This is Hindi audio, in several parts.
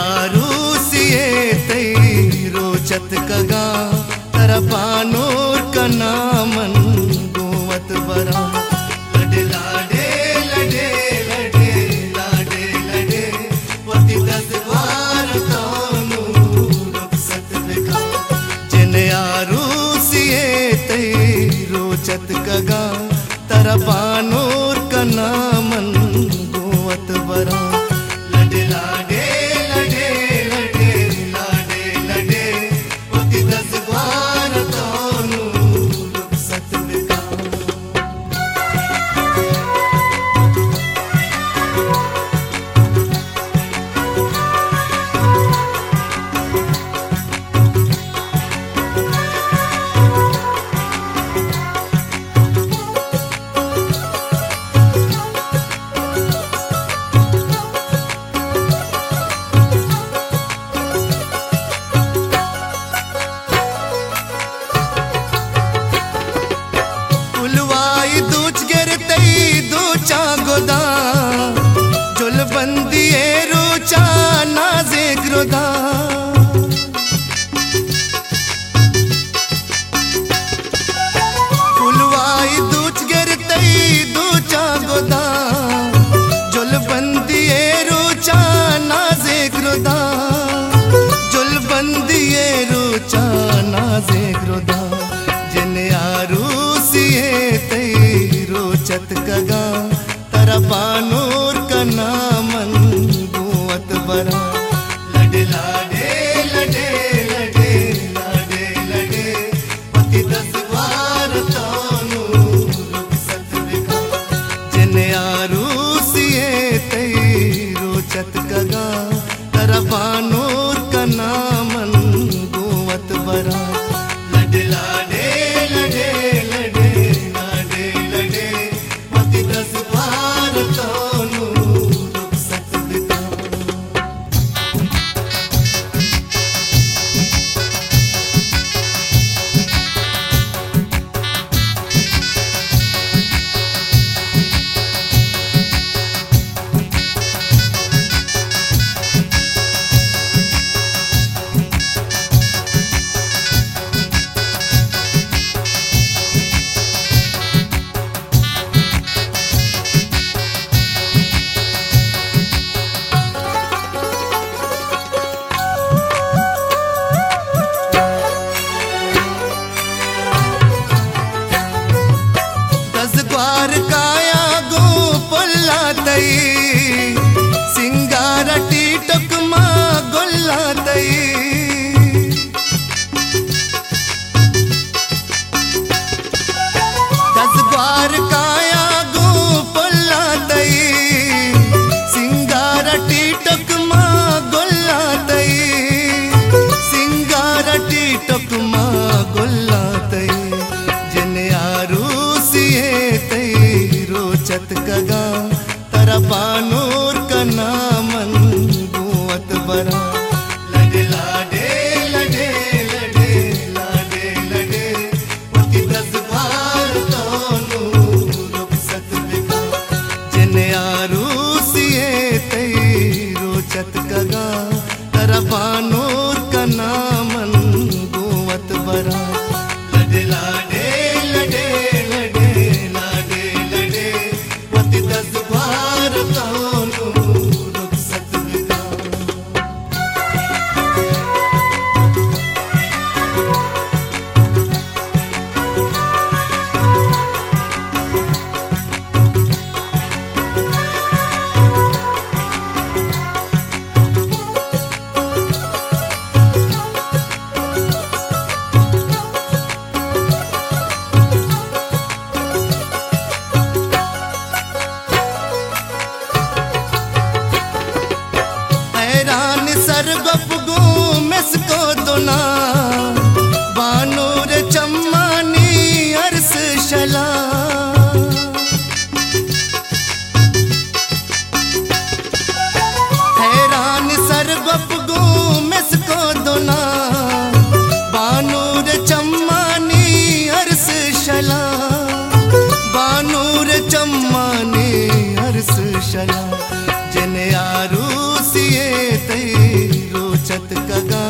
आरूसिए कना मन गोवत बरा। रोचत कगा तरपानो नाजे ग्रोदा जिन आरूसिए तई रोचत कगा तरबानूर का नामन गुवत बरा। Hawaii गुवत बरा लडे लाडे लडे लडे लाडे लडे पति दस बार तोनु रुखसत बिका जिन आरूसिए तई रोचत कगा तरबानूर हैरान सरगप मिस को दुना बानूर चम्मानी, अरस हैरान सरगप मिस को दुना बानूर चम्मानी, अरस शला। बानूर चम्मानी, अरस शला। रोचत कगा,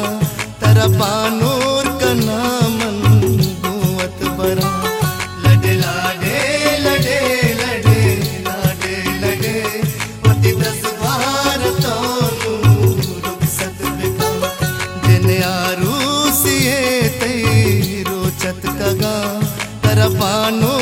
तर बानूर का नामन गुवत बरा। लडे, लाडे, लडे लडे, लाडे, लडे पति दस बार तोनु रुखसत बिका। जिन आरूसिए तई रोचत कगा, तर बानूर